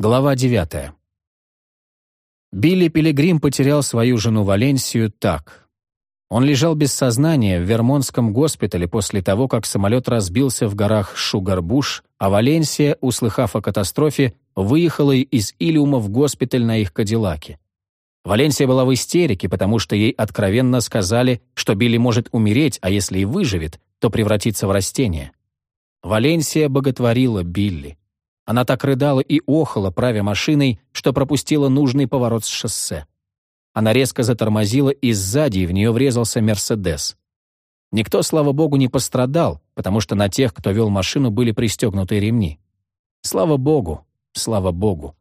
Глава 9. Билли Пилигрим потерял свою жену Валенсию так. Он лежал без сознания в Вермонтском госпитале после того, как самолет разбился в горах Шугарбуш, а Валенсия, услыхав о катастрофе, выехала из Илиума в госпиталь на их Кадиллаке. Валенсия была в истерике, потому что ей откровенно сказали, что Билли может умереть, а если и выживет, то превратиться в растение. Валенсия боготворила Билли. Она так рыдала и охала, правя машиной, что пропустила нужный поворот с шоссе. Она резко затормозила, и сзади в нее врезался «Мерседес». Никто, слава богу, не пострадал, потому что на тех, кто вел машину, были пристегнуты ремни. Слава богу, слава богу.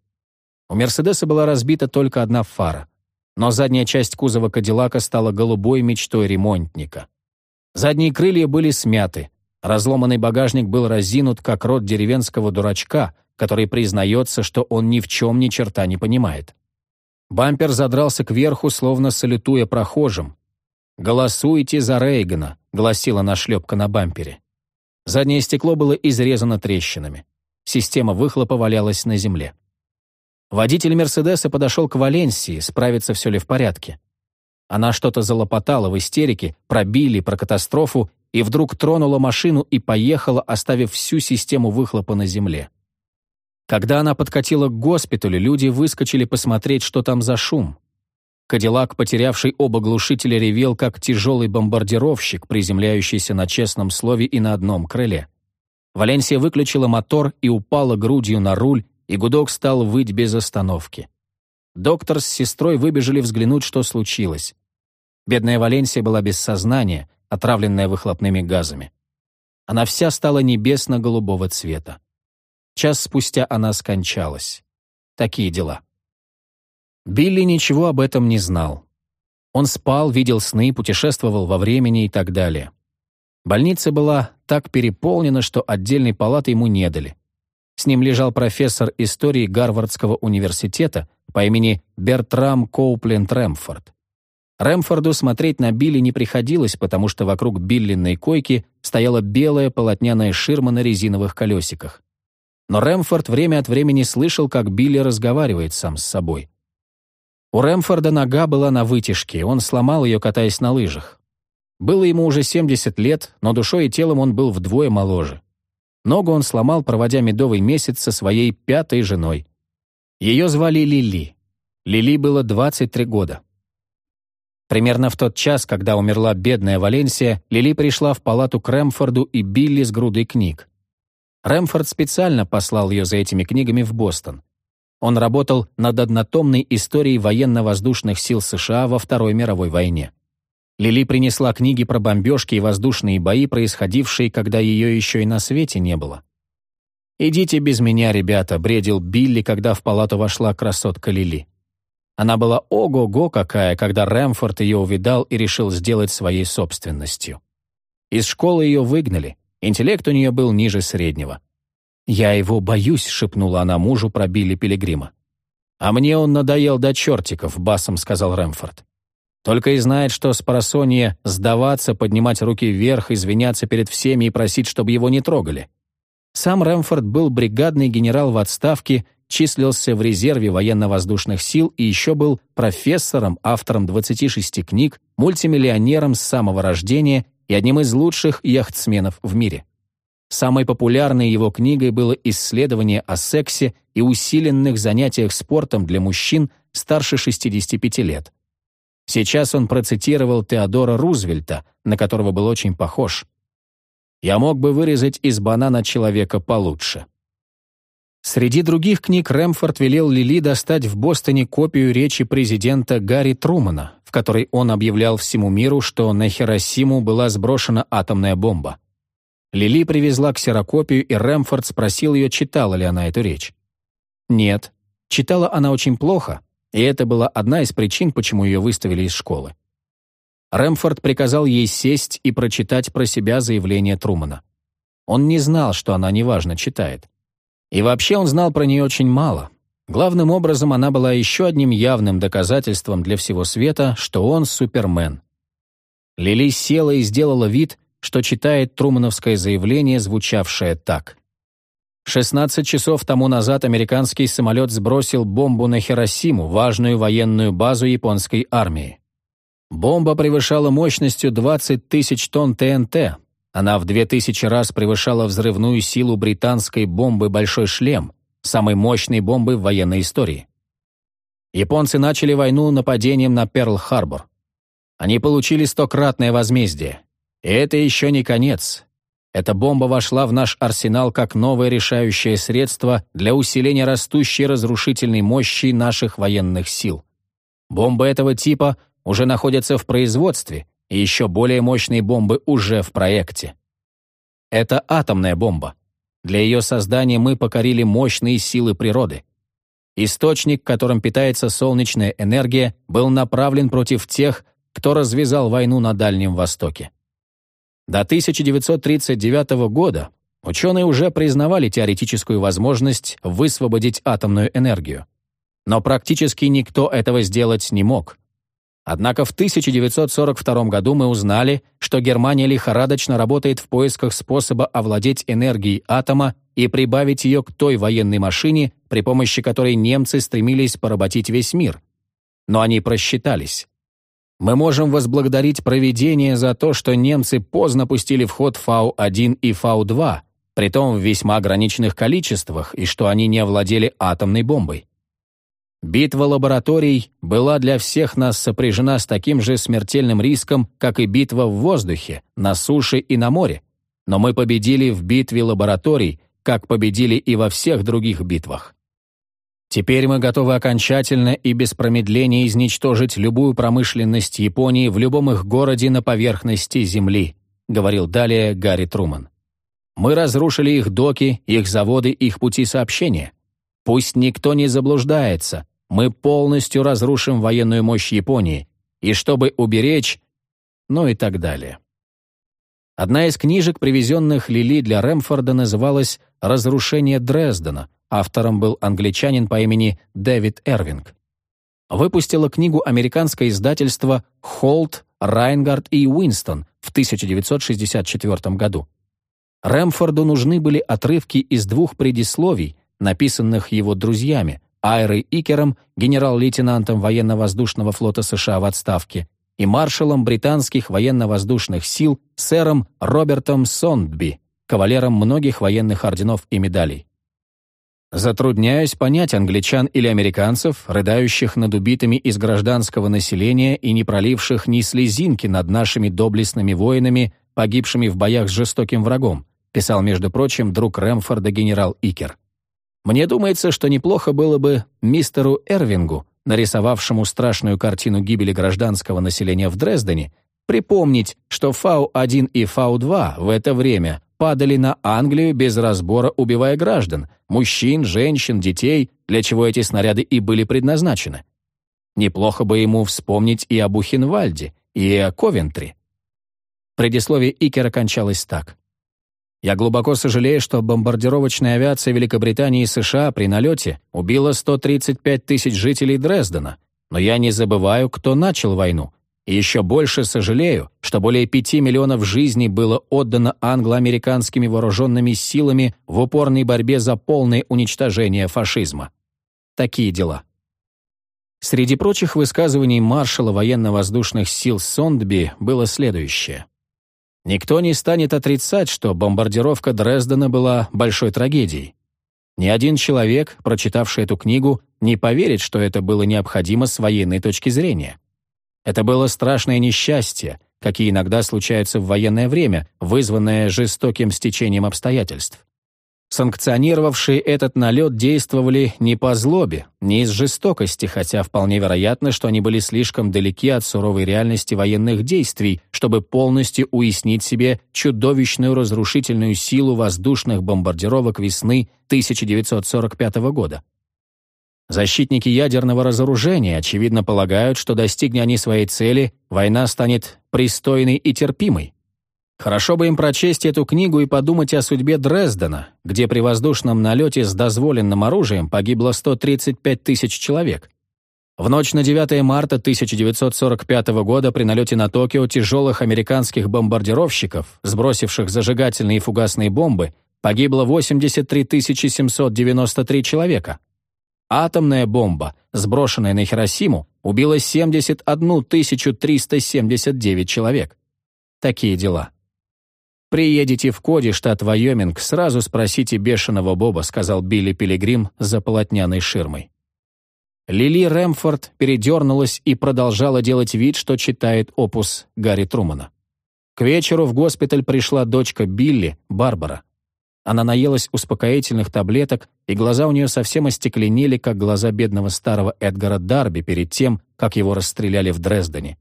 У «Мерседеса» была разбита только одна фара, но задняя часть кузова «Кадиллака» стала голубой мечтой ремонтника. Задние крылья были смяты, Разломанный багажник был разинут, как рот деревенского дурачка, который признается, что он ни в чем ни черта не понимает. Бампер задрался кверху, словно салютуя прохожим. «Голосуйте за Рейгана», — гласила нашлепка на бампере. Заднее стекло было изрезано трещинами. Система выхлопа валялась на земле. Водитель «Мерседеса» подошел к Валенсии, справиться все ли в порядке. Она что-то залопотала в истерике, пробили про катастрофу и вдруг тронула машину и поехала, оставив всю систему выхлопа на земле. Когда она подкатила к госпиталю, люди выскочили посмотреть, что там за шум. Кадиллак, потерявший оба глушителя, ревел, как тяжелый бомбардировщик, приземляющийся на честном слове и на одном крыле. Валенсия выключила мотор и упала грудью на руль, и гудок стал выть без остановки. Доктор с сестрой выбежали взглянуть, что случилось. Бедная Валенсия была без сознания, отравленная выхлопными газами. Она вся стала небесно-голубого цвета. Час спустя она скончалась. Такие дела. Билли ничего об этом не знал. Он спал, видел сны, путешествовал во времени и так далее. Больница была так переполнена, что отдельной палаты ему не дали. С ним лежал профессор истории Гарвардского университета по имени Бертрам Коупленд Рэмфорд. Рэмфорду смотреть на Билли не приходилось, потому что вокруг Биллиной койки стояла белая полотняная ширма на резиновых колесиках. Но Рэмфорд время от времени слышал, как Билли разговаривает сам с собой. У Рэмфорда нога была на вытяжке, он сломал ее, катаясь на лыжах. Было ему уже 70 лет, но душой и телом он был вдвое моложе. Ногу он сломал, проводя медовый месяц со своей пятой женой. Ее звали Лили. Лили было 23 года. Примерно в тот час, когда умерла бедная Валенсия, Лили пришла в палату к Рэмфорду и Билли с грудой книг. Рэмфорд специально послал ее за этими книгами в Бостон. Он работал над однотомной историей военно-воздушных сил США во Второй мировой войне. Лили принесла книги про бомбежки и воздушные бои, происходившие, когда ее еще и на свете не было. «Идите без меня, ребята», — бредил Билли, когда в палату вошла красотка Лили. Она была ого-го какая, когда Рэмфорд ее увидал и решил сделать своей собственностью. Из школы ее выгнали, интеллект у нее был ниже среднего. «Я его боюсь», — шепнула она мужу про Билли Пилигрима. «А мне он надоел до чертиков», — басом сказал Рэмфорд. «Только и знает, что с просонья сдаваться, поднимать руки вверх, извиняться перед всеми и просить, чтобы его не трогали». Сам Рэмфорд был бригадный генерал в отставке числился в резерве военно-воздушных сил и еще был профессором, автором 26 книг, мультимиллионером с самого рождения и одним из лучших яхтсменов в мире. Самой популярной его книгой было исследование о сексе и усиленных занятиях спортом для мужчин старше 65 лет. Сейчас он процитировал Теодора Рузвельта, на которого был очень похож. «Я мог бы вырезать из банана человека получше». Среди других книг Рэмфорд велел Лили достать в Бостоне копию речи президента Гарри Трумана, в которой он объявлял всему миру, что на Хиросиму была сброшена атомная бомба. Лили привезла ксерокопию, и Рэмфорд спросил ее, читала ли она эту речь. Нет, читала она очень плохо, и это была одна из причин, почему ее выставили из школы. Рэмфорд приказал ей сесть и прочитать про себя заявление Трумана. Он не знал, что она неважно читает. И вообще он знал про нее очень мало. Главным образом, она была еще одним явным доказательством для всего света, что он супермен. Лили села и сделала вид, что читает трумановское заявление, звучавшее так. 16 часов тому назад американский самолет сбросил бомбу на Хиросиму, важную военную базу японской армии. Бомба превышала мощностью 20 тысяч тонн ТНТ. Она в 2000 раз превышала взрывную силу британской бомбы «Большой шлем», самой мощной бомбы в военной истории. Японцы начали войну нападением на Перл-Харбор. Они получили стократное возмездие. И это еще не конец. Эта бомба вошла в наш арсенал как новое решающее средство для усиления растущей разрушительной мощи наших военных сил. Бомбы этого типа уже находятся в производстве, и еще более мощные бомбы уже в проекте. Это атомная бомба. Для ее создания мы покорили мощные силы природы. Источник, которым питается солнечная энергия, был направлен против тех, кто развязал войну на Дальнем Востоке. До 1939 года ученые уже признавали теоретическую возможность высвободить атомную энергию. Но практически никто этого сделать не мог. Однако в 1942 году мы узнали, что Германия лихорадочно работает в поисках способа овладеть энергией атома и прибавить ее к той военной машине, при помощи которой немцы стремились поработить весь мир. Но они просчитались. Мы можем возблагодарить проведение за то, что немцы поздно пустили в ход Фау-1 и Фау-2, притом в весьма ограниченных количествах, и что они не овладели атомной бомбой. Битва лабораторий была для всех нас сопряжена с таким же смертельным риском, как и битва в воздухе, на суше и на море. Но мы победили в битве лабораторий, как победили и во всех других битвах. Теперь мы готовы окончательно и без промедления изничтожить любую промышленность Японии в любом их городе на поверхности Земли», говорил далее Гарри Труман. «Мы разрушили их доки, их заводы, их пути сообщения. Пусть никто не заблуждается, мы полностью разрушим военную мощь Японии, и чтобы уберечь...» ну и так далее. Одна из книжек, привезенных Лили для Рэмфорда, называлась «Разрушение Дрездена», Автором был англичанин по имени Дэвид Эрвинг. Выпустило книгу американское издательство «Холт, Райнгард и Уинстон» в 1964 году. Рэмфорду нужны были отрывки из двух предисловий, написанных его друзьями, Айрой Икером, генерал-лейтенантом военно-воздушного флота США в отставке, и маршалом британских военно-воздушных сил сэром Робертом Сондби, кавалером многих военных орденов и медалей. Затрудняюсь понять англичан или американцев, рыдающих над убитыми из гражданского населения и не проливших ни слезинки над нашими доблестными воинами, погибшими в боях с жестоким врагом, писал, между прочим, друг Рэмфорда генерал Икер. Мне думается, что неплохо было бы мистеру Эрвингу, нарисовавшему страшную картину гибели гражданского населения в Дрездене, припомнить, что Фау-1 и Фау-2 в это время падали на Англию без разбора, убивая граждан, мужчин, женщин, детей, для чего эти снаряды и были предназначены. Неплохо бы ему вспомнить и о Бухенвальде, и о Ковентри. Предисловие Икера кончалось так. «Я глубоко сожалею, что бомбардировочная авиация Великобритании и США при налете убила 135 тысяч жителей Дрездена, но я не забываю, кто начал войну, и еще больше сожалею, что более пяти миллионов жизней было отдано англо-американскими вооруженными силами в упорной борьбе за полное уничтожение фашизма. Такие дела. Среди прочих высказываний маршала военно-воздушных сил Сондби было следующее. Никто не станет отрицать, что бомбардировка Дрездена была большой трагедией. Ни один человек, прочитавший эту книгу, не поверит, что это было необходимо с военной точки зрения. Это было страшное несчастье, какие иногда случаются в военное время, вызванное жестоким стечением обстоятельств. Санкционировавшие этот налет действовали не по злобе, не из жестокости, хотя вполне вероятно, что они были слишком далеки от суровой реальности военных действий, чтобы полностью уяснить себе чудовищную разрушительную силу воздушных бомбардировок весны 1945 года. Защитники ядерного разоружения, очевидно, полагают, что достигня они своей цели, война станет пристойной и терпимой. Хорошо бы им прочесть эту книгу и подумать о судьбе Дрездена, где при воздушном налете с дозволенным оружием погибло 135 тысяч человек. В ночь на 9 марта 1945 года при налете на Токио тяжелых американских бомбардировщиков, сбросивших зажигательные и фугасные бомбы, погибло 83 793 человека. Атомная бомба, сброшенная на Хиросиму, убила 71 379 человек. Такие дела. «Приедете в Коди, штат Вайоминг, сразу спросите бешеного Боба», сказал Билли Пилигрим за полотняной ширмой. Лили Рэмфорд передернулась и продолжала делать вид, что читает опус Гарри Трумана. К вечеру в госпиталь пришла дочка Билли, Барбара. Она наелась успокоительных таблеток, и глаза у нее совсем остекленели, как глаза бедного старого Эдгара Дарби перед тем, как его расстреляли в Дрездене.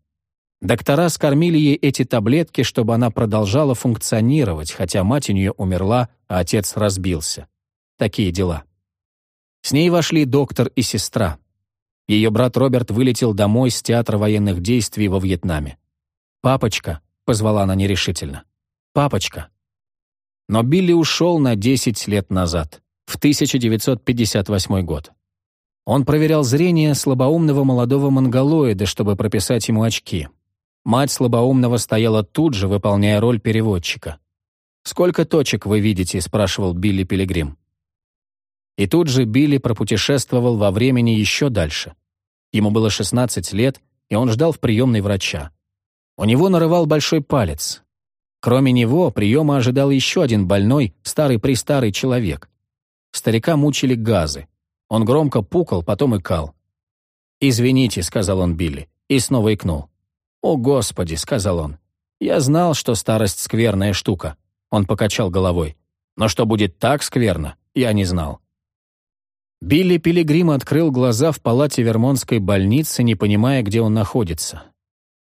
Доктора скормили ей эти таблетки, чтобы она продолжала функционировать, хотя мать у нее умерла, а отец разбился. Такие дела. С ней вошли доктор и сестра. Ее брат Роберт вылетел домой с театра военных действий во Вьетнаме. «Папочка», — позвала она нерешительно, — «папочка». Но Билли ушел на 10 лет назад, в 1958 год. Он проверял зрение слабоумного молодого монголоида, чтобы прописать ему очки. Мать слабоумного стояла тут же, выполняя роль переводчика. «Сколько точек вы видите?» — спрашивал Билли Пилигрим. И тут же Билли пропутешествовал во времени еще дальше. Ему было 16 лет, и он ждал в приемной врача. У него нарывал большой палец. Кроме него, приема ожидал еще один больной, старый-престарый человек. Старика мучили газы. Он громко пукал, потом икал. «Извините», — сказал он Билли, и снова икнул. «О, Господи!» — сказал он. «Я знал, что старость — скверная штука». Он покачал головой. «Но что будет так скверно, я не знал». Билли Пилигрим открыл глаза в палате Вермонтской больницы, не понимая, где он находится.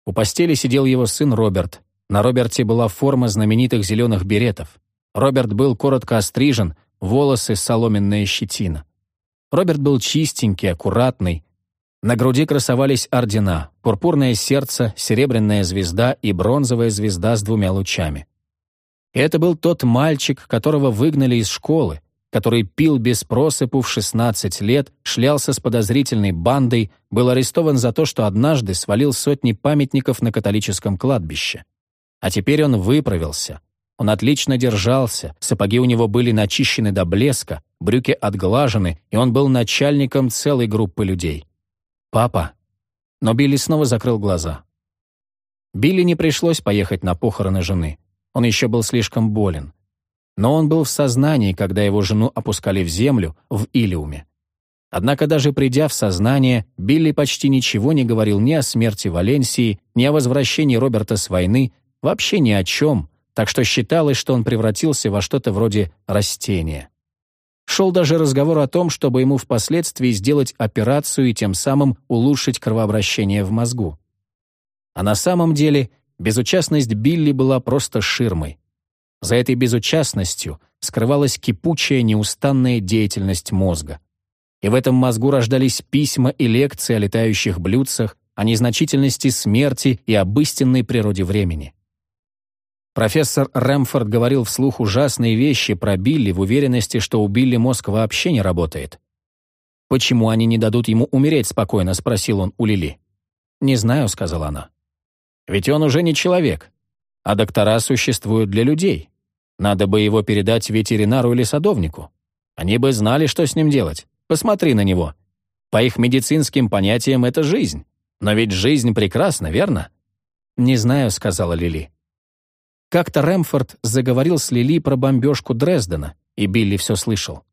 У постели сидел его сын Роберт. На Роберте была форма знаменитых зеленых беретов. Роберт был коротко острижен, волосы — соломенная щетина. Роберт был чистенький, аккуратный, на груди красовались ордена, пурпурное сердце, серебряная звезда и бронзовая звезда с двумя лучами. это был тот мальчик, которого выгнали из школы, который пил без просыпу в 16 лет, шлялся с подозрительной бандой, был арестован за то, что однажды свалил сотни памятников на католическом кладбище. А теперь он выправился. Он отлично держался, сапоги у него были начищены до блеска, брюки отглажены, и он был начальником целой группы людей. «Папа». Но Билли снова закрыл глаза. Билли не пришлось поехать на похороны жены. Он еще был слишком болен. Но он был в сознании, когда его жену опускали в землю в Илиуме. Однако даже придя в сознание, Билли почти ничего не говорил ни о смерти Валенсии, ни о возвращении Роберта с войны, вообще ни о чем, так что считалось, что он превратился во что-то вроде растения. Шел даже разговор о том, чтобы ему впоследствии сделать операцию и тем самым улучшить кровообращение в мозгу. А на самом деле безучастность Билли была просто ширмой. За этой безучастностью скрывалась кипучая неустанная деятельность мозга. И в этом мозгу рождались письма и лекции о летающих блюдцах, о незначительности смерти и об истинной природе времени. Профессор Рэмфорд говорил вслух ужасные вещи про Билли в уверенности, что у Билли мозг вообще не работает. «Почему они не дадут ему умереть спокойно?» — спросил он у Лили. «Не знаю», — сказала она. «Ведь он уже не человек, а доктора существуют для людей. Надо бы его передать ветеринару или садовнику. Они бы знали, что с ним делать. Посмотри на него. По их медицинским понятиям это жизнь. Но ведь жизнь прекрасна, верно?» «Не знаю», — сказала Лили. Как-то Рэмфорд заговорил с Лили про бомбежку Дрездена, и Билли все слышал.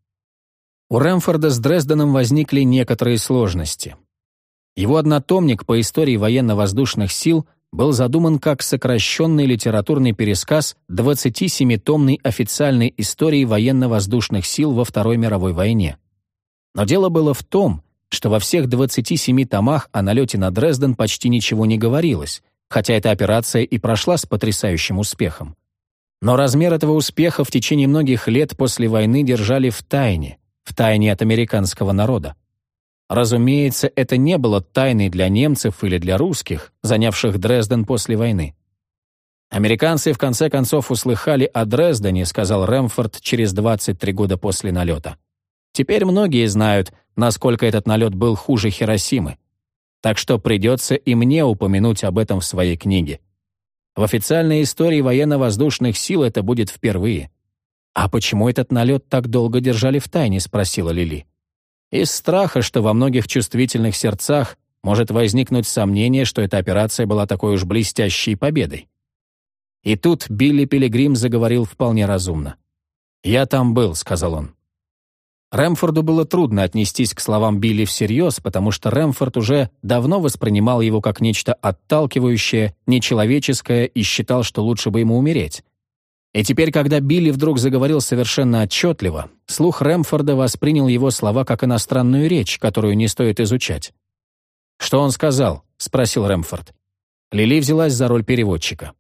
У Рэмфорда с Дрезденом возникли некоторые сложности. Его однотомник по истории военно-воздушных сил был задуман как сокращенный литературный пересказ 27-томной официальной истории военно-воздушных сил во Второй мировой войне. Но дело было в том, что во всех 27 томах о налете на Дрезден почти ничего не говорилось, хотя эта операция и прошла с потрясающим успехом. Но размер этого успеха в течение многих лет после войны держали в тайне, в тайне от американского народа. Разумеется, это не было тайной для немцев или для русских, занявших Дрезден после войны. «Американцы в конце концов услыхали о Дрездене», сказал Рэмфорд через 23 года после налета. «Теперь многие знают, насколько этот налет был хуже Хиросимы так что придется и мне упомянуть об этом в своей книге. В официальной истории военно-воздушных сил это будет впервые. «А почему этот налет так долго держали в тайне?» — спросила Лили. «Из страха, что во многих чувствительных сердцах может возникнуть сомнение, что эта операция была такой уж блестящей победой». И тут Билли Пилигрим заговорил вполне разумно. «Я там был», — сказал он. Рэмфорду было трудно отнестись к словам Билли всерьез, потому что Рэмфорд уже давно воспринимал его как нечто отталкивающее, нечеловеческое и считал, что лучше бы ему умереть. И теперь, когда Билли вдруг заговорил совершенно отчетливо, слух Рэмфорда воспринял его слова как иностранную речь, которую не стоит изучать. «Что он сказал?» — спросил Рэмфорд. Лили взялась за роль переводчика.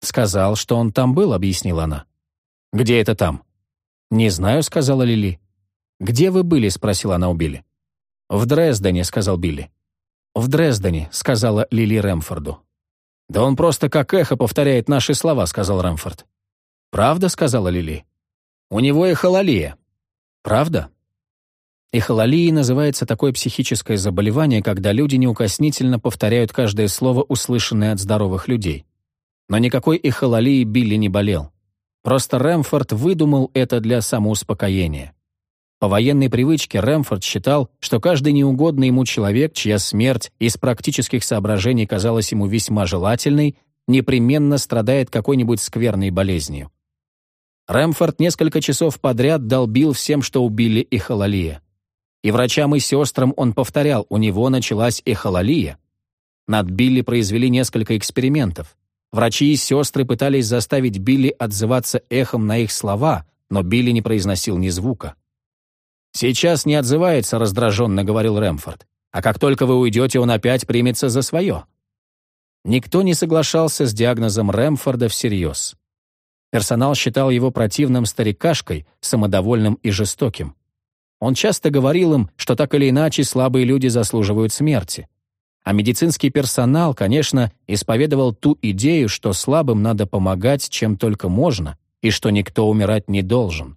«Сказал, что он там был», — объяснила она. «Где это там?» «Не знаю», — сказала Лили. «Где вы были?» — спросила она у Билли. «В Дрездене», — сказал Билли. «В Дрездене», — сказала Лили Рэмфорду. «Да он просто как эхо повторяет наши слова», — сказал Рэмфорд. «Правда?» — сказала Лили. «У него эхололия». «Правда?» Эхололией называется такое психическое заболевание, когда люди неукоснительно повторяют каждое слово, услышанное от здоровых людей. Но никакой эхололии Билли не болел. Просто Рэмфорд выдумал это для самоуспокоения. По военной привычке Рэмфорд считал, что каждый неугодный ему человек, чья смерть из практических соображений казалась ему весьма желательной, непременно страдает какой-нибудь скверной болезнью. Рэмфорд несколько часов подряд долбил всем, что убили эхололия. И врачам и сестрам он повторял, у него началась эхололия. Над Билли произвели несколько экспериментов. Врачи и сестры пытались заставить Билли отзываться эхом на их слова, но Билли не произносил ни звука. «Сейчас не отзывается», — раздраженно говорил Рэмфорд. «А как только вы уйдете, он опять примется за свое». Никто не соглашался с диагнозом Рэмфорда всерьез. Персонал считал его противным старикашкой, самодовольным и жестоким. Он часто говорил им, что так или иначе слабые люди заслуживают смерти. А медицинский персонал, конечно, исповедовал ту идею, что слабым надо помогать, чем только можно, и что никто умирать не должен.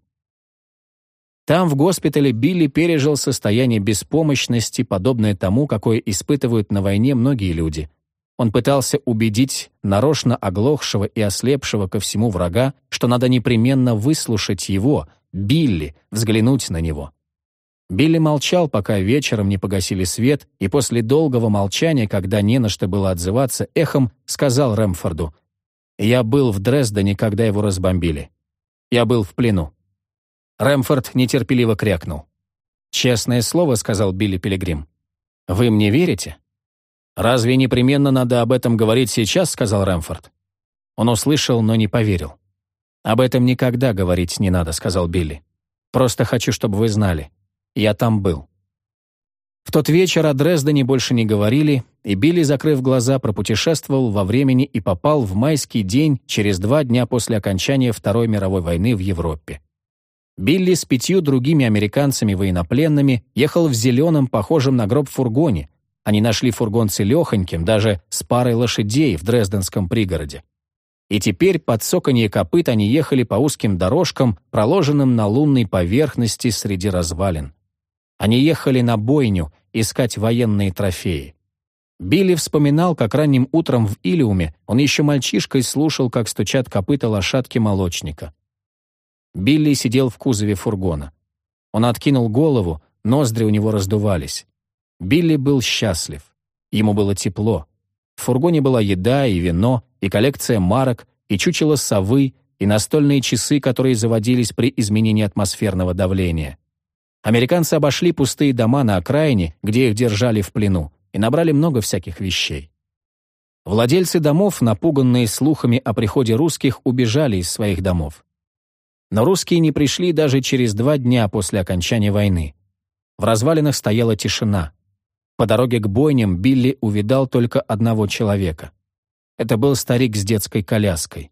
Там, в госпитале, Билли пережил состояние беспомощности, подобное тому, какое испытывают на войне многие люди. Он пытался убедить нарочно оглохшего и ослепшего ко всему врага, что надо непременно выслушать его, Билли, взглянуть на него. Билли молчал, пока вечером не погасили свет, и после долгого молчания, когда не на что было отзываться, эхом сказал Рэмфорду, «Я был в Дрездене, когда его разбомбили. Я был в плену». Рэмфорд нетерпеливо крякнул. «Честное слово», — сказал Билли Пилигрим. «Вы мне верите?» «Разве непременно надо об этом говорить сейчас?» — сказал Рэмфорд. Он услышал, но не поверил. «Об этом никогда говорить не надо», — сказал Билли. «Просто хочу, чтобы вы знали. Я там был». В тот вечер о Дрездене больше не говорили, и Билли, закрыв глаза, пропутешествовал во времени и попал в майский день через два дня после окончания Второй мировой войны в Европе. Билли с пятью другими американцами-военнопленными ехал в зеленом, похожем на гроб фургоне. Они нашли фургон целехоньким, даже с парой лошадей в Дрезденском пригороде. И теперь под цоканье копыт они ехали по узким дорожкам, проложенным на лунной поверхности среди развалин. Они ехали на бойню искать военные трофеи. Билли вспоминал, как ранним утром в Илиуме он еще мальчишкой слушал, как стучат копыта лошадки молочника. Билли сидел в кузове фургона. Он откинул голову, ноздри у него раздувались. Билли был счастлив. Ему было тепло. В фургоне была еда и вино, и коллекция марок, и чучело совы, и настольные часы, которые заводились при изменении атмосферного давления. Американцы обошли пустые дома на окраине, где их держали в плену, и набрали много всяких вещей. Владельцы домов, напуганные слухами о приходе русских, убежали из своих домов. Но русские не пришли даже через два дня после окончания войны. В развалинах стояла тишина. По дороге к бойням Билли увидал только одного человека. Это был старик с детской коляской.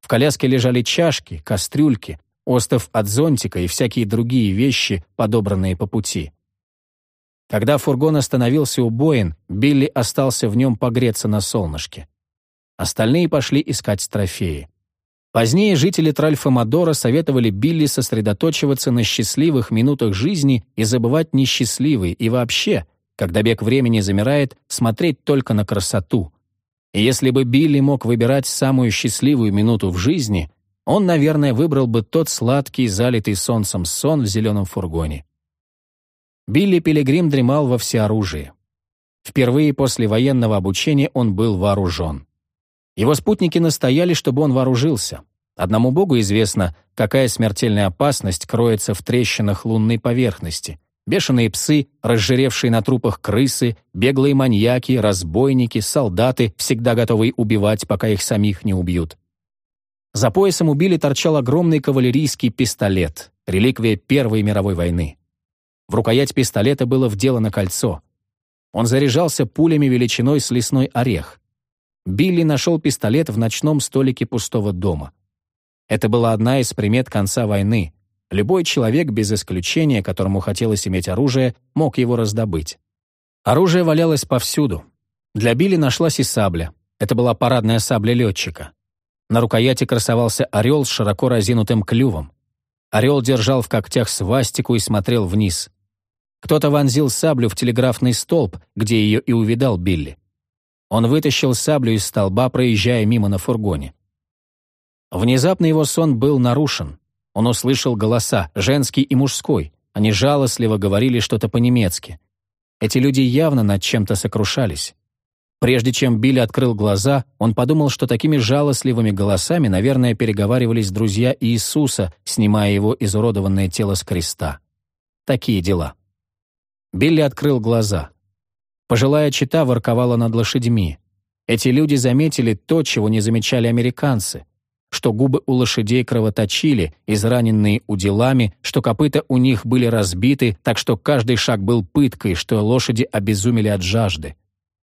В коляске лежали чашки, кастрюльки, остов от зонтика и всякие другие вещи, подобранные по пути. Когда фургон остановился у боин, Билли остался в нем погреться на солнышке. Остальные пошли искать трофеи. Позднее жители Тральфа-Мадора советовали Билли сосредоточиваться на счастливых минутах жизни и забывать несчастливые, и вообще, когда бег времени замирает, смотреть только на красоту. И если бы Билли мог выбирать самую счастливую минуту в жизни, он, наверное, выбрал бы тот сладкий, залитый солнцем сон в зеленом фургоне. Билли Пилигрим дремал во всеоружии. Впервые после военного обучения он был вооружен. Его спутники настояли, чтобы он вооружился. Одному Богу известно, какая смертельная опасность кроется в трещинах лунной поверхности. Бешеные псы, разжиревшие на трупах крысы, беглые маньяки, разбойники, солдаты, всегда готовые убивать, пока их самих не убьют. За поясом у Билли торчал огромный кавалерийский пистолет, реликвия Первой мировой войны. В рукоять пистолета было вделано кольцо. Он заряжался пулями величиной с лесной орех. Билли нашел пистолет в ночном столике пустого дома. Это была одна из примет конца войны. Любой человек, без исключения, которому хотелось иметь оружие, мог его раздобыть. Оружие валялось повсюду. Для Билли нашлась и сабля. Это была парадная сабля летчика. На рукояти красовался орел с широко разинутым клювом. Орел держал в когтях свастику и смотрел вниз. Кто-то вонзил саблю в телеграфный столб, где ее и увидал Билли. Он вытащил саблю из столба, проезжая мимо на фургоне. Внезапно его сон был нарушен. Он услышал голоса, женский и мужской. Они жалостливо говорили что-то по-немецки. Эти люди явно над чем-то сокрушались. Прежде чем Билли открыл глаза, он подумал, что такими жалостливыми голосами, наверное, переговаривались друзья Иисуса, снимая его изуродованное тело с креста. Такие дела. Билли открыл глаза. Пожилая чита ворковала над лошадьми. Эти люди заметили то, чего не замечали американцы, что губы у лошадей кровоточили, израненные уделами, что копыта у них были разбиты, так что каждый шаг был пыткой, что лошади обезумели от жажды.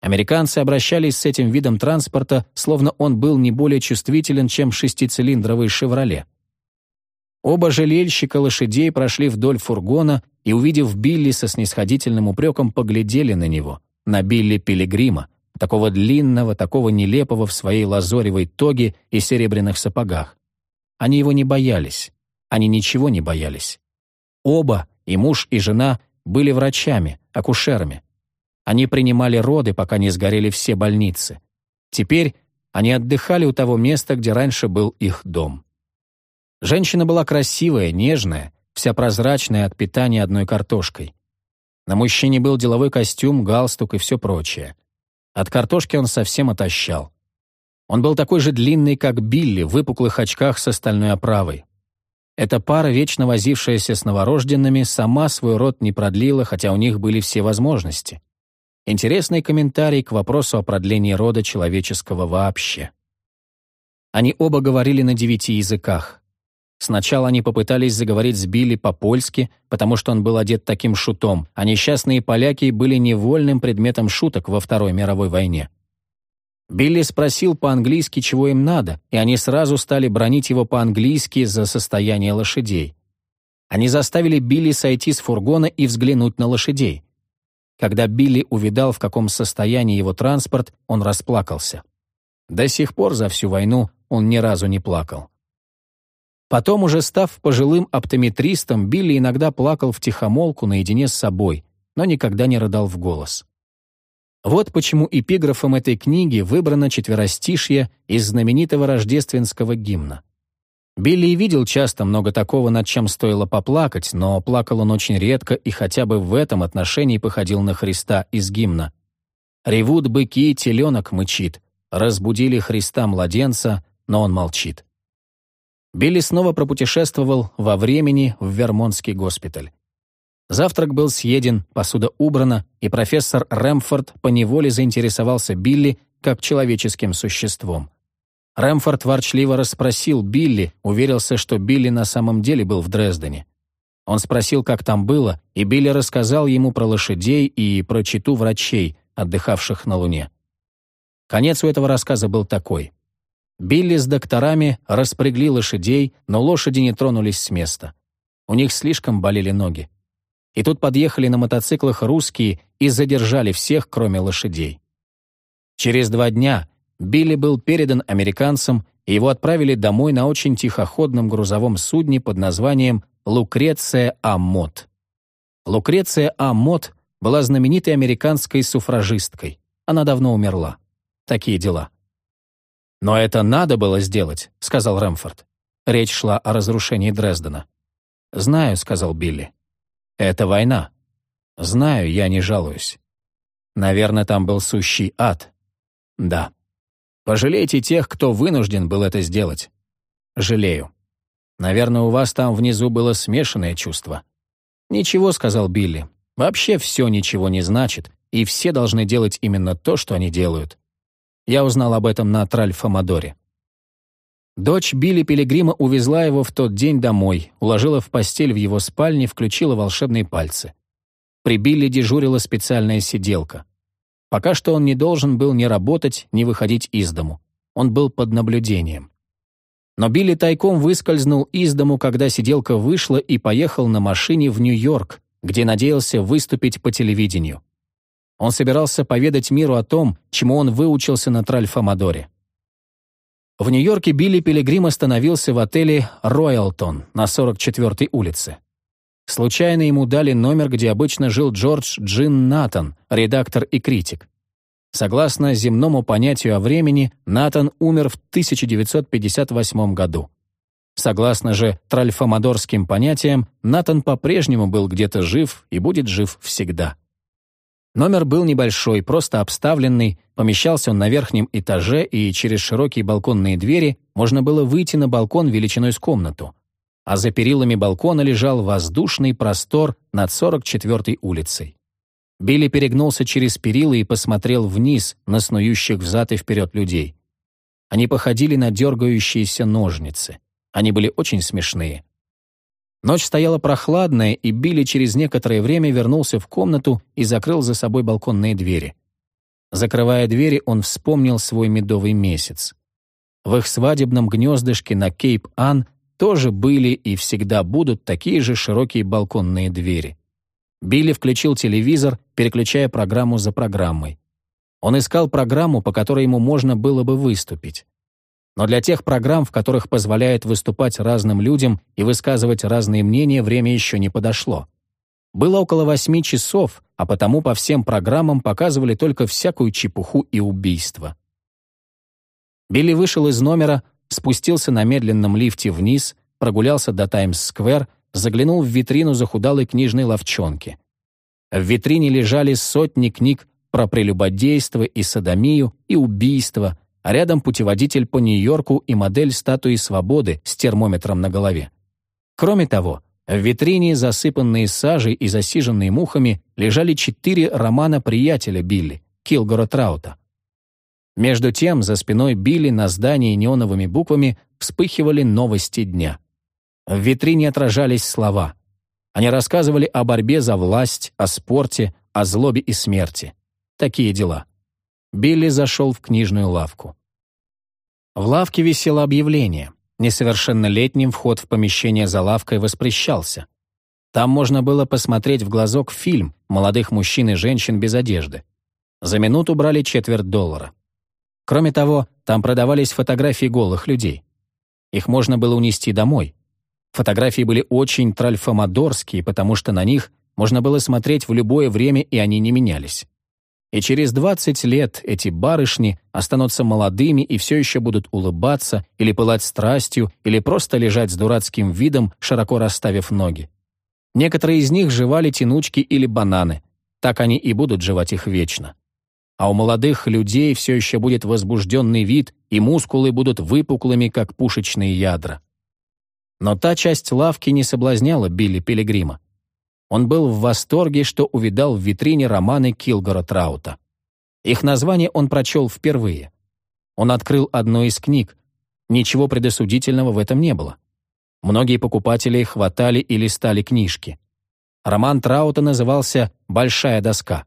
Американцы обращались с этим видом транспорта, словно он был не более чувствителен, чем шестицилиндровый «Шевроле». Оба жалельщика лошадей прошли вдоль фургона и, увидев Билли со снисходительным упреком, поглядели на него, на Билли Пилигрима, такого длинного, такого нелепого в своей лазоревой тоге и серебряных сапогах. Они его не боялись. Они ничего не боялись. Оба, и муж, и жена, были врачами, акушерами. Они принимали роды, пока не сгорели все больницы. Теперь они отдыхали у того места, где раньше был их дом. Женщина была красивая, нежная, вся прозрачная от питания одной картошкой. На мужчине был деловой костюм, галстук и все прочее. От картошки он совсем отощал. Он был такой же длинный, как Билли, в выпуклых очках с остальной оправой. Эта пара, вечно возившаяся с новорожденными, сама свой род не продлила, хотя у них были все возможности. Интересный комментарий к вопросу о продлении рода человеческого вообще. Они оба говорили на девяти языках. Сначала они попытались заговорить с Билли по-польски, потому что он был одет таким шутом, а несчастные поляки были невольным предметом шуток во Второй мировой войне. Билли спросил по-английски, чего им надо, и они сразу стали бронить его по-английски за состояние лошадей. Они заставили Билли сойти с фургона и взглянуть на лошадей. Когда Билли увидал, в каком состоянии его транспорт, он расплакался. До сих пор за всю войну он ни разу не плакал. Потом, уже став пожилым оптометристом, Билли иногда плакал в тихомолку наедине с собой, но никогда не рыдал в голос. Вот почему эпиграфом этой книги выбрано четверостишье из знаменитого рождественского гимна. Билли видел часто много такого, над чем стоило поплакать, но плакал он очень редко и хотя бы в этом отношении походил на Христа из гимна. «Ревут быки, теленок мычит, разбудили Христа младенца, но он молчит». Билли снова пропутешествовал во времени в Вермонтский госпиталь. Завтрак был съеден, посуда убрана, и профессор Рэмфорд поневоле заинтересовался Билли как человеческим существом. Рэмфорд ворчливо расспросил Билли, уверился, что Билли на самом деле был в Дрездене. Он спросил, как там было, и Билли рассказал ему про лошадей и про читу врачей, отдыхавших на Луне. Конец у этого рассказа был такой. Билли с докторами распрягли лошадей, но лошади не тронулись с места. У них слишком болели ноги. И тут подъехали на мотоциклах русские и задержали всех, кроме лошадей. Через два дня Билли был передан американцам, и его отправили домой на очень тихоходном грузовом судне под названием «Лукреция Амот». Лукреция Амот была знаменитой американской суфражисткой. Она давно умерла. Такие дела. «Но это надо было сделать», — сказал Рэмфорд. речь шла о разрушении Дрездена. «Знаю», — сказал Билли. «Это война. Знаю, я не жалуюсь. Наверное, там был сущий ад. Да. Пожалейте тех, кто вынужден был это сделать. Жалею. Наверное, у вас там внизу было смешанное чувство. Ничего, сказал Билли. Вообще все ничего не значит, и все должны делать именно то, что они делают. Я узнал об этом на Тральфамадоре. Дочь Билли Пилигрима увезла его в тот день домой, уложила в постель в его спальне, включила волшебные пальцы. При Билли дежурила специальная сиделка. Пока что он не должен был ни работать, ни выходить из дому. Он был под наблюдением. Но Билли тайком выскользнул из дому, когда сиделка вышла и поехал на машине в Нью-Йорк, где надеялся выступить по телевидению. Он собирался поведать миру о том, чему он выучился на Тральфамадоре. В Нью-Йорке Билли Пилигрим остановился в отеле «Роялтон» на 44-й улице. Случайно ему дали номер, где обычно жил Джордж Джин Натан, редактор и критик. Согласно земному понятию о времени, Натан умер в 1958 году. Согласно же тральфамадорским понятиям, Натан по-прежнему был где-то жив и будет жив всегда. Номер был небольшой, просто обставленный, помещался он на верхнем этаже, и через широкие балконные двери можно было выйти на балкон величиной с комнату. А за перилами балкона лежал воздушный простор над 44-й улицей. Билли перегнулся через перила и посмотрел вниз на снующих взад и вперед людей. Они походили на дергающиеся ножницы. Они были очень смешные. Ночь стояла прохладная, и Билли через некоторое время вернулся в комнату и закрыл за собой балконные двери. Закрывая двери, он вспомнил свой медовый месяц. В их свадебном гнездышке на Кейп-Ан тоже были и всегда будут такие же широкие балконные двери. Билли включил телевизор, переключая программу за программой. Он искал программу, по которой ему можно было бы выступить. Но для тех программ, в которых позволяет выступать разным людям и высказывать разные мнения, время еще не подошло. Было около восьми часов, а потому по всем программам показывали только всякую чепуху и убийство. Билли вышел из номера, спустился на медленном лифте вниз, прогулялся до Таймс-сквер заглянул в витрину захудалой книжной ловчонки. В витрине лежали сотни книг про прелюбодейство и садомию, и убийство, а рядом путеводитель по Нью-Йорку и модель статуи свободы с термометром на голове. Кроме того, в витрине, засыпанные сажей и засиженные мухами, лежали четыре романа приятеля Билли, Килгора Траута. Между тем, за спиной Билли на здании неоновыми буквами вспыхивали новости дня. В витрине отражались слова. Они рассказывали о борьбе за власть, о спорте, о злобе и смерти. Такие дела. Билли зашел в книжную лавку. В лавке висело объявление. Несовершеннолетним вход в помещение за лавкой воспрещался. Там можно было посмотреть в глазок фильм молодых мужчин и женщин без одежды. За минуту брали четверть доллара. Кроме того, там продавались фотографии голых людей. Их можно было унести домой. Фотографии были очень тральфамадорские, потому что на них можно было смотреть в любое время, и они не менялись. И через 20 лет эти барышни останутся молодыми и все еще будут улыбаться или пылать страстью, или просто лежать с дурацким видом, широко расставив ноги. Некоторые из них жевали тянучки или бананы. Так они и будут жевать их вечно. А у молодых людей все еще будет возбужденный вид, и мускулы будут выпуклыми, как пушечные ядра. Но та часть лавки не соблазняла Билли Пилигрима. Он был в восторге, что увидал в витрине романы Килгора Траута. Их название он прочел впервые. Он открыл одну из книг. Ничего предосудительного в этом не было. Многие покупатели хватали и листали книжки. Роман Траута назывался «Большая доска».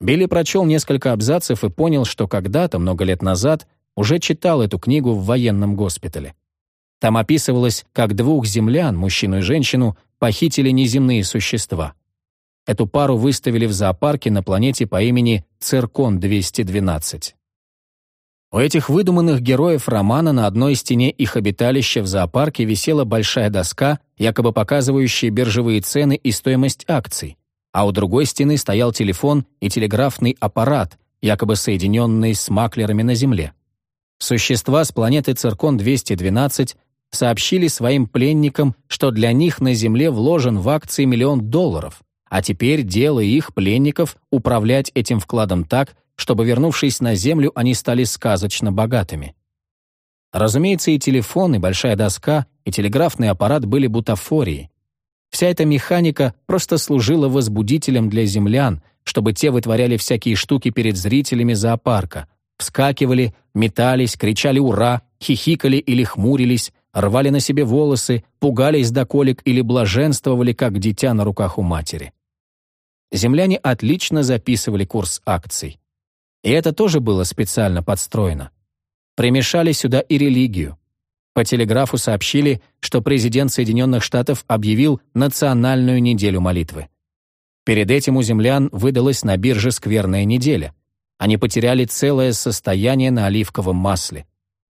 Билли прочел несколько абзацев и понял, что когда-то, много лет назад, уже читал эту книгу в военном госпитале. Там описывалось, как двух землян, мужчину и женщину, похитили неземные существа. Эту пару выставили в зоопарке на планете по имени Циркон-212. У этих выдуманных героев романа на одной стене их обиталища в зоопарке висела большая доска, якобы показывающая биржевые цены и стоимость акций, а у другой стены стоял телефон и телеграфный аппарат, якобы соединенный с маклерами на Земле. Существа с планеты Циркон-212 сообщили своим пленникам, что для них на земле вложен в акции миллион долларов, а теперь дело их, пленников, управлять этим вкладом так, чтобы, вернувшись на землю, они стали сказочно богатыми. Разумеется, и телефон, и большая доска, и телеграфный аппарат были бутафорией. Вся эта механика просто служила возбудителем для землян, чтобы те вытворяли всякие штуки перед зрителями зоопарка, вскакивали, метались, кричали «Ура!», хихикали или хмурились, рвали на себе волосы, пугались до колик или блаженствовали, как дитя на руках у матери. Земляне отлично записывали курс акций. И это тоже было специально подстроено. Примешали сюда и религию. По телеграфу сообщили, что президент Соединенных Штатов объявил национальную неделю молитвы. Перед этим у землян выдалась на бирже скверная неделя. Они потеряли целое состояние на оливковом масле.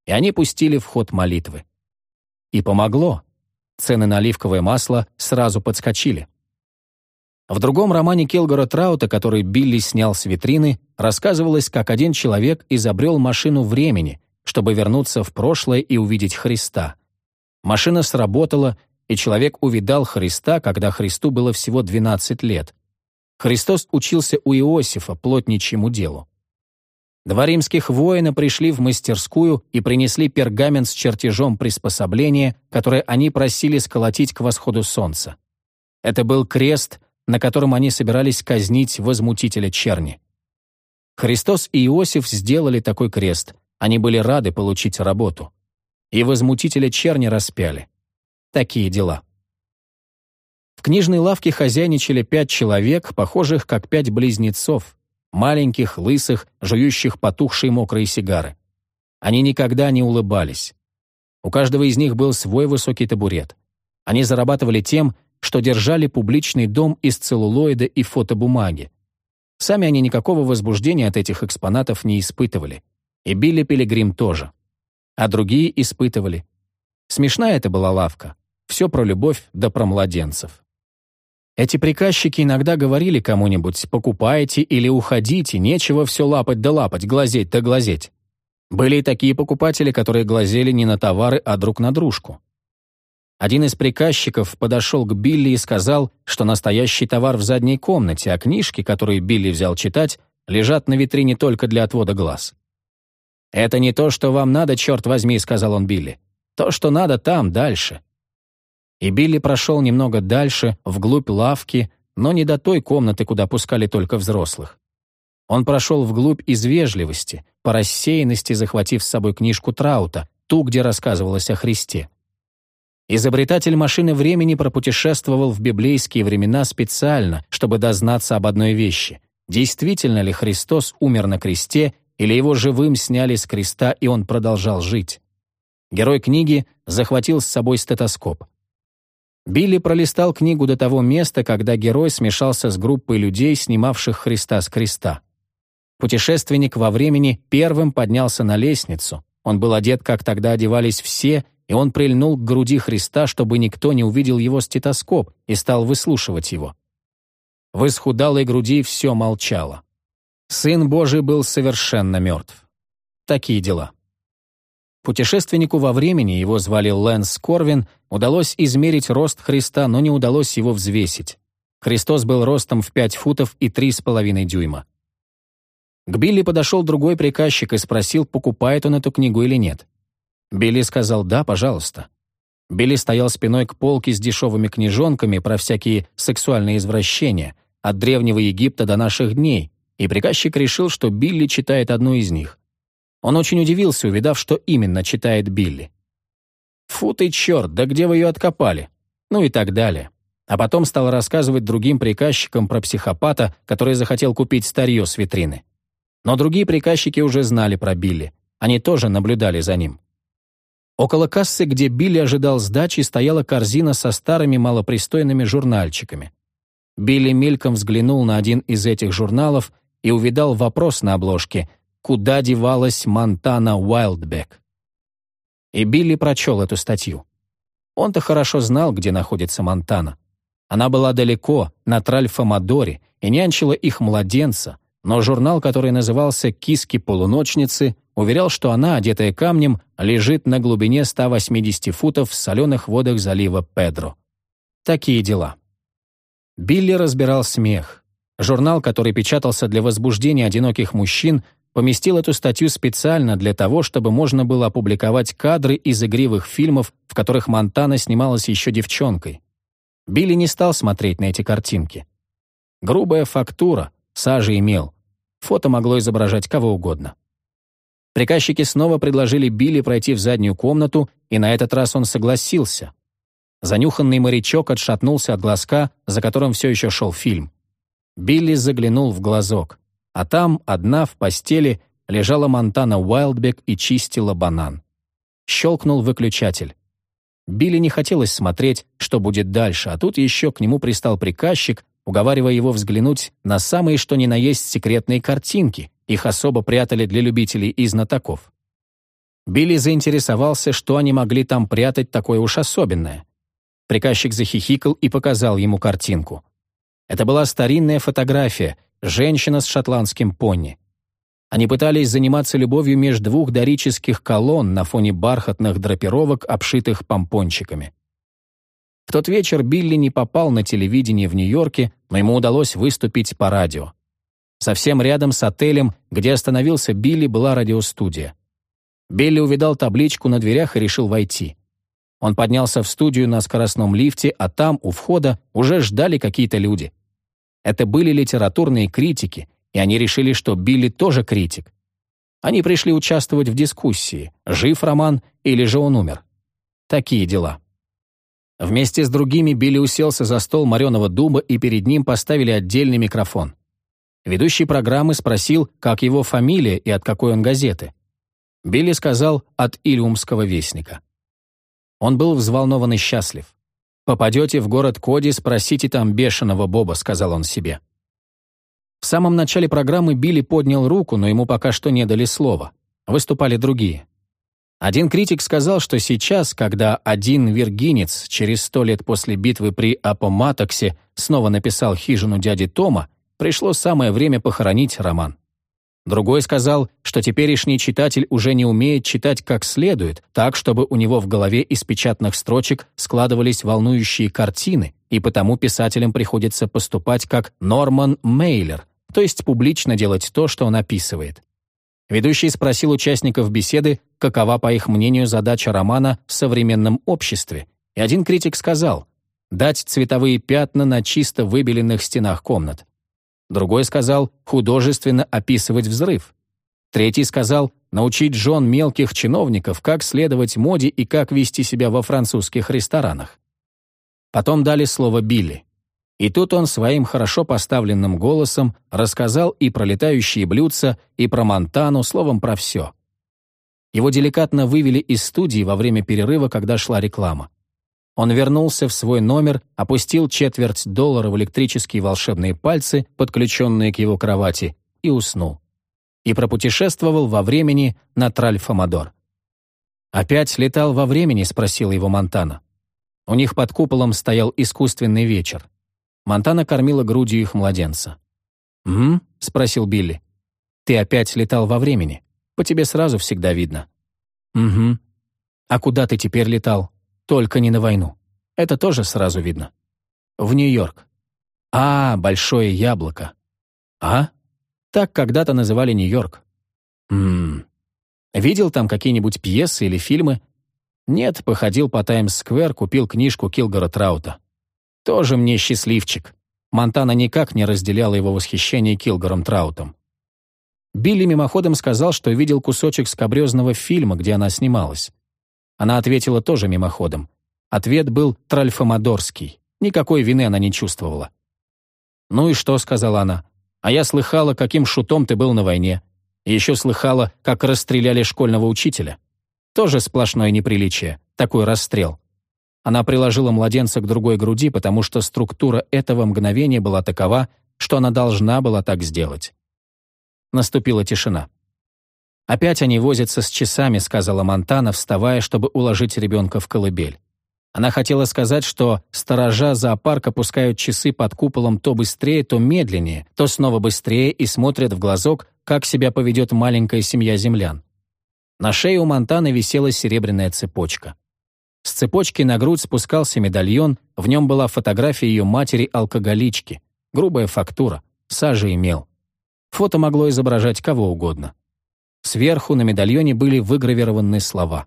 И они пустили в ход молитвы. И помогло. Цены на оливковое масло сразу подскочили. В другом романе Келгора Траута, который Билли снял с витрины, рассказывалось, как один человек изобрел машину времени, чтобы вернуться в прошлое и увидеть Христа. Машина сработала, и человек увидал Христа, когда Христу было всего 12 лет. Христос учился у Иосифа плотничьему делу. Два римских воина пришли в мастерскую и принесли пергамент с чертежом приспособления, которое они просили сколотить к восходу солнца. Это был крест — на котором они собирались казнить возмутителя черни. Христос и Иосиф сделали такой крест, они были рады получить работу. И возмутителя черни распяли. Такие дела. В книжной лавке хозяйничали пять человек, похожих как пять близнецов, маленьких, лысых, жующих потухшие мокрые сигары. Они никогда не улыбались. У каждого из них был свой высокий табурет. Они зарабатывали тем, что держали публичный дом из целлулоида и фотобумаги. Сами они никакого возбуждения от этих экспонатов не испытывали. И Билли Пилигрим тоже. А другие испытывали. Смешная это была лавка. Все про любовь да про младенцев. Эти приказчики иногда говорили кому-нибудь «покупайте или уходите, нечего все лапать да лапать, глазеть да глазеть». Были и такие покупатели, которые глазели не на товары, а друг на дружку. Один из приказчиков подошел к Билли и сказал, что настоящий товар в задней комнате, а книжки, которые Билли взял читать, лежат на витрине только для отвода глаз. «Это не то, что вам надо, черт возьми», — сказал он Билли. «То, что надо там, дальше». И Билли прошел немного дальше, вглубь лавки, но не до той комнаты, куда пускали только взрослых. Он прошел вглубь из вежливости, по рассеянности захватив с собой книжку Траута, ту, где рассказывалось о Христе. Изобретатель машины времени пропутешествовал в библейские времена специально, чтобы дознаться об одной вещи. Действительно ли Христос умер на кресте, или его живым сняли с креста, и он продолжал жить? Герой книги захватил с собой стетоскоп. Билли пролистал книгу до того места, когда герой смешался с группой людей, снимавших Христа с креста. Путешественник во времени первым поднялся на лестницу. Он был одет, как тогда одевались все, и он прильнул к груди Христа, чтобы никто не увидел его стетоскоп, и стал выслушивать его. В исхудалой груди все молчало. Сын Божий был совершенно мертв. Такие дела. Путешественнику во времени, его звали Лэнс Корвин, удалось измерить рост Христа, но не удалось его взвесить. Христос был ростом в пять футов и три с половиной дюйма. К Билли подошел другой приказчик и спросил, покупает он эту книгу или нет. Билли сказал «да, пожалуйста». Билли стоял спиной к полке с дешевыми книжонками про всякие сексуальные извращения, от Древнего Египта до наших дней, и приказчик решил, что Билли читает одну из них. Он очень удивился, увидав, что именно читает Билли. «Фу ты черт, да где вы ее откопали?» Ну и так далее. А потом стал рассказывать другим приказчикам про психопата, который захотел купить старье с витрины. Но другие приказчики уже знали про Билли. Они тоже наблюдали за ним. Около кассы, где Билли ожидал сдачи, стояла корзина со старыми малопристойными журнальчиками. Билли мельком взглянул на один из этих журналов и увидал вопрос на обложке «Куда девалась Монтана Уайлдбек?». И Билли прочел эту статью. Он-то хорошо знал, где находится Монтана. Она была далеко, на Тральфа-Мадоре, и нянчила их младенца, но журнал, который назывался «Киски-полуночницы», уверял, что она, одетая камнем, лежит на глубине 180 футов в соленых водах залива Педро. Такие дела. Билли разбирал смех. Журнал, который печатался для возбуждения одиноких мужчин, поместил эту статью специально для того, чтобы можно было опубликовать кадры из игривых фильмов, в которых Монтана снималась еще девчонкой. Билли не стал смотреть на эти картинки. Грубая фактура, сажа и мел. Фото могло изображать кого угодно. Приказчики снова предложили Билли пройти в заднюю комнату, и на этот раз он согласился. Занюханный морячок отшатнулся от глазка, за которым все еще шел фильм. Билли заглянул в глазок, а там, одна в постели, лежала Монтана Уайлдбек и чистила банан. Щелкнул выключатель. Билли не хотелось смотреть, что будет дальше, а тут еще к нему пристал приказчик, уговаривая его взглянуть на самые что ни на есть секретные картинки, их особо прятали для любителей и знатоков. Билли заинтересовался, что они могли там прятать такое уж особенное. Приказчик захихикал и показал ему картинку. Это была старинная фотография, женщина с шотландским пони. Они пытались заниматься любовью между двух дорических колонн на фоне бархатных драпировок, обшитых помпончиками. В тот вечер Билли не попал на телевидение в Нью-Йорке, но ему удалось выступить по радио. Совсем рядом с отелем, где остановился Билли, была радиостудия. Билли увидал табличку на дверях и решил войти. Он поднялся в студию на скоростном лифте, а там, у входа, уже ждали какие-то люди. Это были литературные критики, и они решили, что Билли тоже критик. Они пришли участвовать в дискуссии, жив роман или же он умер. Такие дела. Вместе с другими Билли уселся за стол мореного дуба, и перед ним поставили отдельный микрофон. Ведущий программы спросил, как его фамилия и от какой он газеты. Билли сказал «от Илиумского вестника». Он был взволнован и счастлив. «Попадете в город Коди, спросите там бешеного Боба», — сказал он себе. В самом начале программы Билли поднял руку, но ему пока что не дали слова. Выступали другие. Один критик сказал, что сейчас, когда один виргинец через сто лет после битвы при Апоматоксе снова написал «Хижину дяди Тома», пришло самое время похоронить роман. Другой сказал, что теперешний читатель уже не умеет читать как следует, так, чтобы у него в голове из печатных строчек складывались волнующие картины, и потому писателям приходится поступать как Норман Мейлер, то есть публично делать то, что он описывает. Ведущий спросил участников беседы, какова, по их мнению, задача романа в современном обществе, и один критик сказал «дать цветовые пятна на чисто выбеленных стенах комнат». Другой сказал «художественно описывать взрыв». Третий сказал «научить жен мелких чиновников, как следовать моде и как вести себя во французских ресторанах». Потом дали слово Билли. И тут он своим хорошо поставленным голосом рассказал и про летающие блюдца, и про Монтану, словом, про все. Его деликатно вывели из студии во время перерыва, когда шла реклама. Он вернулся в свой номер, опустил четверть доллара в электрические волшебные пальцы, подключенные к его кровати, и уснул. И пропутешествовал во времени на Тральфамадор. «Опять летал во времени?» — спросила его Монтана. У них под куполом стоял искусственный вечер. Монтана кормила грудью их младенца. «Угу?» — спросил Билли. «Ты опять летал во времени. По тебе сразу всегда видно». «Угу. А куда ты теперь летал? Только не на войну. Это тоже сразу видно». «В Нью-Йорк». «А, большое яблоко». «А? Так когда-то называли Нью-Йорк». «Ммм. Видел там какие-нибудь пьесы или фильмы?» «Нет, походил по Таймс-сквер, купил книжку Килгора Траута». Тоже мне счастливчик. Монтана никак не разделяла его восхищение Килгором Траутом. Билли мимоходом сказал, что видел кусочек скобрезного фильма, где она снималась. Она ответила тоже мимоходом. Ответ был тральфомодорский. Никакой вины она не чувствовала. «Ну и что?» — сказала она. «А я слыхала, каким шутом ты был на войне. Еще слыхала, как расстреляли школьного учителя. Тоже сплошное неприличие, такой расстрел. Она приложила младенца к другой груди, потому что структура этого мгновения была такова, что она должна была так сделать. Наступила тишина. «Опять они возятся с часами», — сказала Монтана, вставая, чтобы уложить ребенка в колыбель. Она хотела сказать, что сторожа зоопарка пускают часы под куполом то быстрее, то медленнее, то снова быстрее и смотрят в глазок, как себя поведет маленькая семья землян. На шее у Монтаны висела серебряная цепочка. С цепочки на грудь спускался медальон, в нем была фотография ее матери-алкоголички, грубая фактура, сажа и мел. Фото могло изображать кого угодно. Сверху на медальоне были выгравированы слова.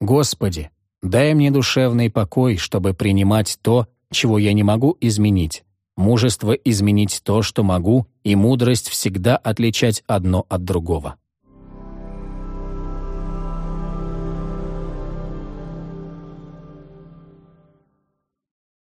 «Господи, дай мне душевный покой, чтобы принимать то, чего я не могу изменить, мужество изменить то, что могу, и мудрость всегда отличать одно от другого».